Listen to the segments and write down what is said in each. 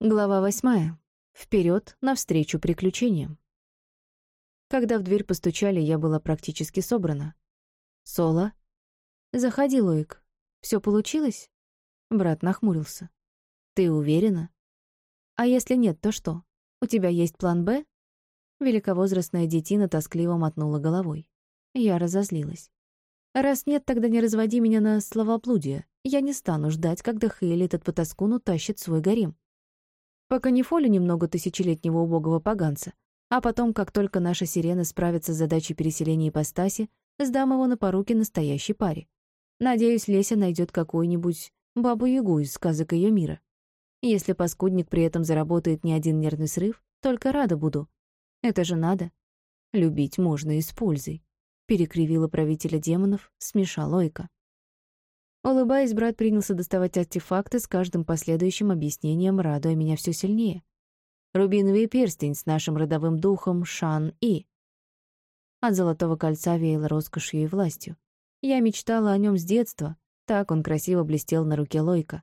Глава восьмая. Вперед навстречу приключениям. Когда в дверь постучали, я была практически собрана. «Соло?» «Заходи, Лоик. Все получилось?» Брат нахмурился. «Ты уверена?» «А если нет, то что? У тебя есть план «Б»?» Великовозрастная детина тоскливо мотнула головой. Я разозлилась. «Раз нет, тогда не разводи меня на словоблудие. Я не стану ждать, когда Хейли этот потаскун утащит свой гарем пока не фолю немного тысячелетнего убогого поганца, а потом, как только наша сирена справится с задачей переселения ипостаси, сдам его на поруки настоящей паре. Надеюсь, Леся найдет какую-нибудь бабу-ягу из сказок ее мира. Если паскудник при этом заработает не один нервный срыв, только рада буду. Это же надо. Любить можно и с пользой. Перекривила правителя демонов, смешал Лойка. Улыбаясь, брат принялся доставать артефакты с каждым последующим объяснением, радуя меня все сильнее. Рубиновый перстень с нашим родовым духом Шан-И. От золотого кольца веяло роскошью и властью. Я мечтала о нем с детства, так он красиво блестел на руке Лойка.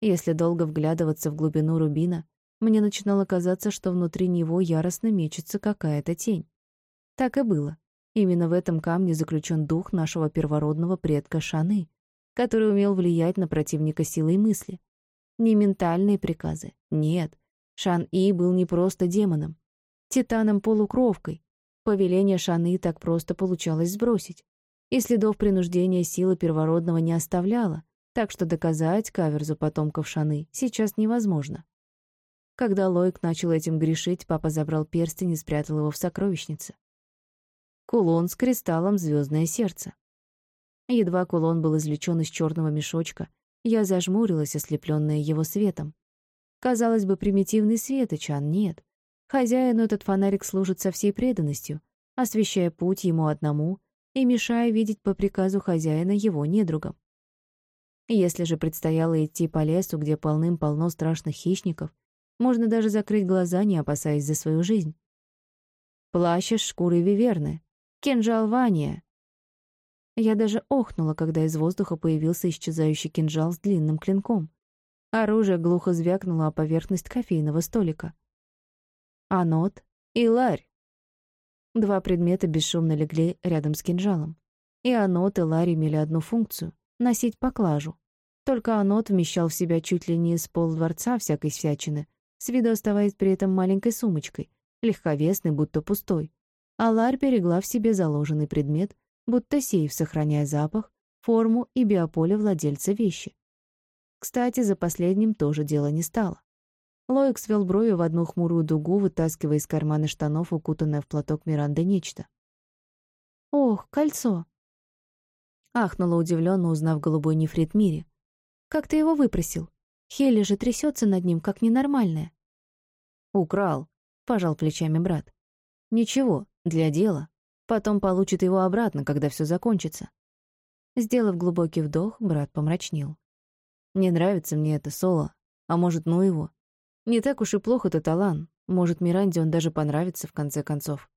Если долго вглядываться в глубину рубина, мне начинало казаться, что внутри него яростно мечется какая-то тень. Так и было. Именно в этом камне заключен дух нашего первородного предка Шаны, который умел влиять на противника силой мысли. Не ментальные приказы. Нет. Шан-И был не просто демоном. Титаном-полукровкой. Повеление Шаны так просто получалось сбросить. И следов принуждения силы первородного не оставляло, так что доказать каверзу потомков Шаны сейчас невозможно. Когда Лойк начал этим грешить, папа забрал перстень и спрятал его в сокровищнице. Кулон с кристаллом «Звездное сердце». Едва кулон был извлечен из черного мешочка, я зажмурилась, ослепленная его светом. Казалось бы, примитивный светоч, а нет. Хозяину этот фонарик служит со всей преданностью, освещая путь ему одному и мешая видеть по приказу хозяина его недругам. Если же предстояло идти по лесу, где полным-полно страшных хищников, можно даже закрыть глаза, не опасаясь за свою жизнь. Плащ из шкуры виверны, кинжал Вания, я даже охнула, когда из воздуха появился исчезающий кинжал с длинным клинком. Оружие глухо звякнуло о поверхность кофейного столика. Анот и ларь. Два предмета бесшумно легли рядом с кинжалом. И анот, и ларь имели одну функцию — носить поклажу. Только анот вмещал в себя чуть ли не с полдворца всякой всячины, с виду оставаясь при этом маленькой сумочкой, легковесной, будто пустой. А ларь берегла в себе заложенный предмет, будто сейф, сохраняя запах, форму и биополе владельца вещи. Кстати, за последним тоже дело не стало. Лоик свел брови в одну хмурую дугу, вытаскивая из кармана штанов укутанное в платок Миранды нечто. «Ох, кольцо!» Ахнула удивленно, узнав голубой нефрит Мире. «Как ты его выпросил? Хелли же трясется над ним, как ненормальная». «Украл», — пожал плечами брат. «Ничего, для дела. Потом получит его обратно, когда все закончится. Сделав глубокий вдох, брат помрачнел. Не нравится мне это соло. А может, ну его. Не так уж и плохо ты талант. Может, Миранде он даже понравится в конце концов.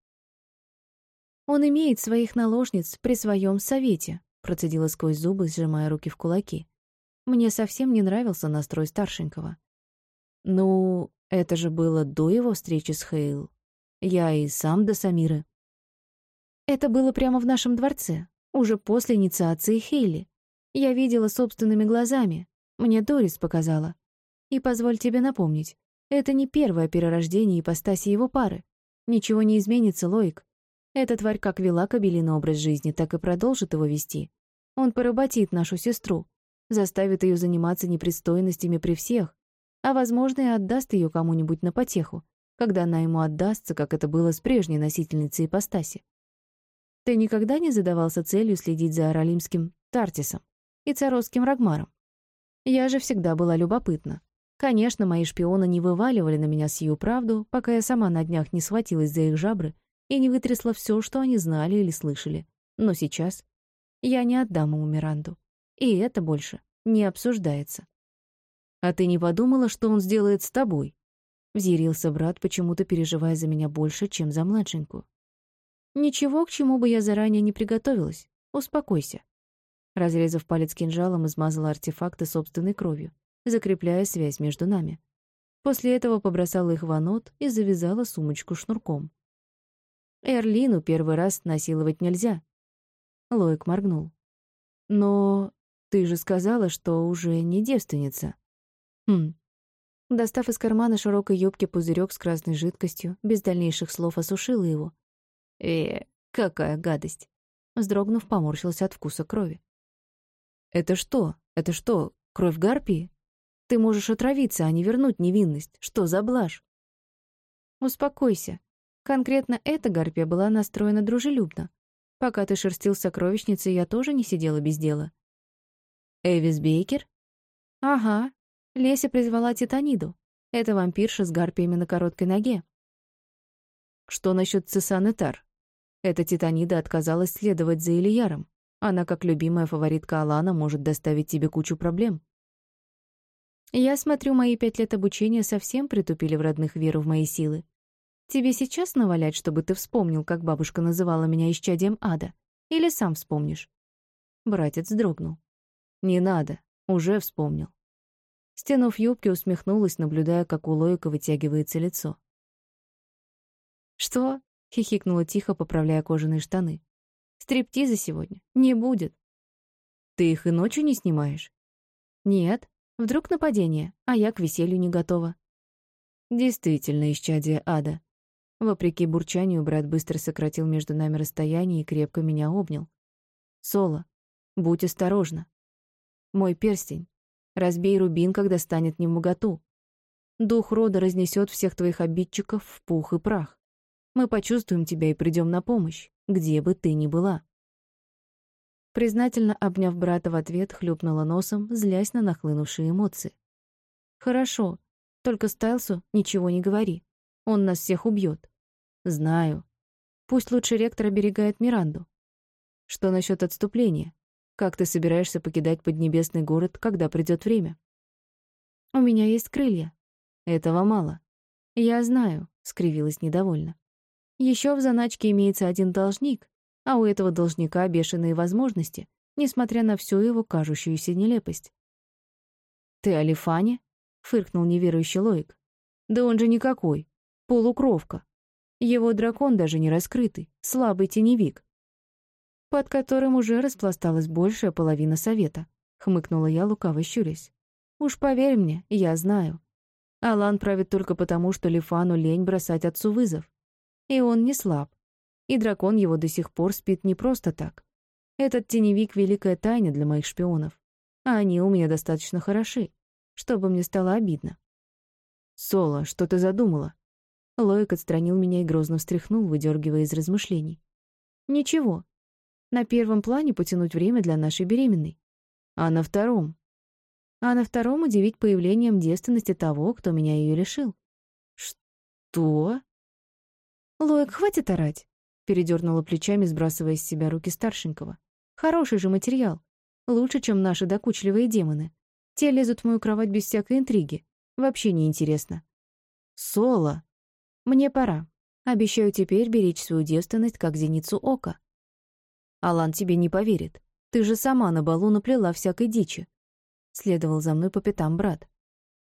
Он имеет своих наложниц при своем совете, процедила сквозь зубы, сжимая руки в кулаки. Мне совсем не нравился настрой старшенького. Ну, это же было до его встречи с Хейл. Я и сам до Самиры. Это было прямо в нашем дворце, уже после инициации Хейли. Я видела собственными глазами. Мне Дорис показала. И позволь тебе напомнить, это не первое перерождение ипостаси его пары. Ничего не изменится, Лоик. Эта тварь как вела Кабелина образ жизни, так и продолжит его вести. Он поработит нашу сестру, заставит ее заниматься непристойностями при всех, а, возможно, и отдаст ее кому-нибудь на потеху, когда она ему отдастся, как это было с прежней носительницей ипостаси. Ты никогда не задавался целью следить за Аралимским Тартисом и царосским Рагмаром? Я же всегда была любопытна. Конечно, мои шпионы не вываливали на меня сию правду, пока я сама на днях не схватилась за их жабры и не вытрясла все, что они знали или слышали. Но сейчас я не отдам ему Миранду. И это больше не обсуждается. «А ты не подумала, что он сделает с тобой?» Взъярился брат, почему-то переживая за меня больше, чем за младшенькую. Ничего, к чему бы я заранее не приготовилась. Успокойся. Разрезав палец кинжалом, измазала артефакты собственной кровью, закрепляя связь между нами. После этого побросала их в анот и завязала сумочку шнурком. Эрлину первый раз насиловать нельзя. Лоик моргнул. Но ты же сказала, что уже не девственница. Хм. Достав из кармана широкой юбки пузырек с красной жидкостью, без дальнейших слов осушила его. Э, какая гадость. Вздрогнув, поморщился от вкуса крови. Это что? Это что, кровь гарпии? Ты можешь отравиться, а не вернуть невинность. Что за блажь? Успокойся. Конкретно эта гарпия была настроена дружелюбно. Пока ты шерстил сокровищницы, я тоже не сидела без дела. Эвис Бейкер? Ага. Леся призвала Титаниду. Это вампирша с гарпиями на короткой ноге. Что насчет Цесаны Тар? Эта Титанида отказалась следовать за Ильяром. Она, как любимая фаворитка Алана, может доставить тебе кучу проблем. Я смотрю, мои пять лет обучения совсем притупили в родных веру в мои силы. Тебе сейчас навалять, чтобы ты вспомнил, как бабушка называла меня исчадием ада? Или сам вспомнишь?» Братец дрогнул. «Не надо, уже вспомнил». Стянув юбки, усмехнулась, наблюдая, как у Лоика вытягивается лицо. «Что?» — хихикнула тихо, поправляя кожаные штаны. «Стриптиза сегодня? Не будет». «Ты их и ночью не снимаешь?» «Нет», Вдруг нападение, а я к веселью не готова. Действительно, исчадие ада. Вопреки бурчанию, брат быстро сократил между нами расстояние и крепко меня обнял. «Соло, будь осторожна. Мой перстень. Разбей рубин, когда станет невмоготу. Дух рода разнесет всех твоих обидчиков в пух и прах. Мы почувствуем тебя и придем на помощь, где бы ты ни была». Признательно обняв брата в ответ, хлюпнула носом, злясь на нахлынувшие эмоции. «Хорошо, только Стайлсу ничего не говори. Он нас всех убьет. Знаю. Пусть лучше ректор оберегает Миранду. Что насчет отступления? Как ты собираешься покидать Поднебесный город, когда придет время? У меня есть крылья. Этого мало. Я знаю, скривилась недовольно. Еще в заначке имеется один должник, а у этого должника бешеные возможности, несмотря на всю его кажущуюся нелепость. «Ты о Лифане?» — фыркнул неверующий Лоик. «Да он же никакой. Полукровка. Его дракон даже не раскрытый, слабый теневик, под которым уже распласталась большая половина совета», — хмыкнула я, лукаво щурясь. «Уж поверь мне, я знаю. Алан правит только потому, что Лифану лень бросать отцу вызов. И он не слаб. И дракон его до сих пор спит не просто так. Этот теневик — великая тайна для моих шпионов. А они у меня достаточно хороши, чтобы мне стало обидно. «Соло, что ты задумала?» Лоик отстранил меня и грозно встряхнул, выдергивая из размышлений. «Ничего. На первом плане потянуть время для нашей беременной. А на втором? А на втором удивить появлением девственности того, кто меня ее лишил». «Что?» «Лоик, хватит орать передернула плечами, сбрасывая с себя руки старшенького. Хороший же материал. Лучше, чем наши докучливые демоны. Те лезут в мою кровать без всякой интриги. Вообще не интересно. Соло. Мне пора. Обещаю теперь беречь свою девственность, как зеницу ока. Алан тебе не поверит. Ты же сама на балу наплела всякой дичи. Следовал за мной по пятам брат.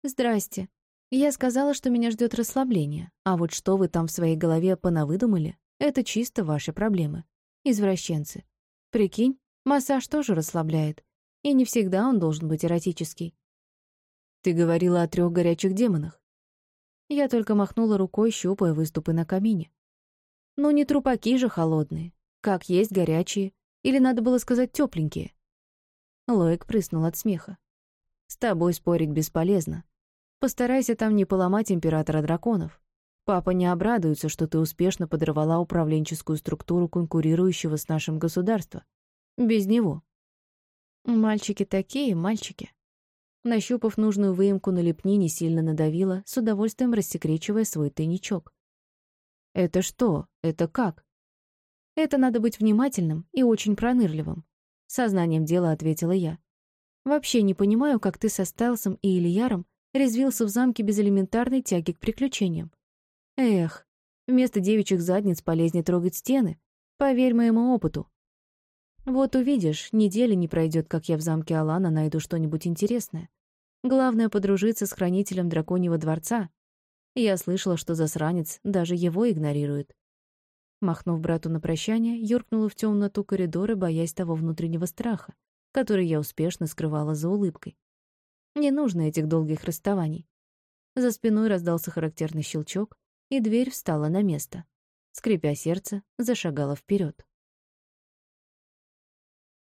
Здрасте. Я сказала, что меня ждет расслабление. А вот что вы там в своей голове понавыдумали, это чисто ваши проблемы. Извращенцы. Прикинь, массаж тоже расслабляет. И не всегда он должен быть эротический. Ты говорила о трех горячих демонах. Я только махнула рукой, щупая выступы на камине. Ну не трупаки же холодные. Как есть горячие. Или надо было сказать тепленькие. Лоик прыснул от смеха. С тобой спорить бесполезно. Постарайся там не поломать императора драконов. Папа не обрадуется, что ты успешно подорвала управленческую структуру конкурирующего с нашим государства. Без него. Мальчики такие, мальчики. Нащупав нужную выемку на лепнине, сильно надавила, с удовольствием рассекречивая свой тайничок. «Это что? Это как?» «Это надо быть внимательным и очень пронырливым», — сознанием дела ответила я. «Вообще не понимаю, как ты со Стайлсом и Ильяром резвился в замке без элементарной тяги к приключениям. Эх, вместо девичьих задниц полезнее трогать стены. Поверь моему опыту. Вот увидишь, недели не пройдет, как я в замке Алана найду что-нибудь интересное. Главное — подружиться с хранителем драконьего дворца. Я слышала, что засранец даже его игнорирует. Махнув брату на прощание, юркнула в темноту коридора, боясь того внутреннего страха, который я успешно скрывала за улыбкой. Не нужно этих долгих расставаний. За спиной раздался характерный щелчок, и дверь встала на место. Скрипя сердце, зашагала вперед.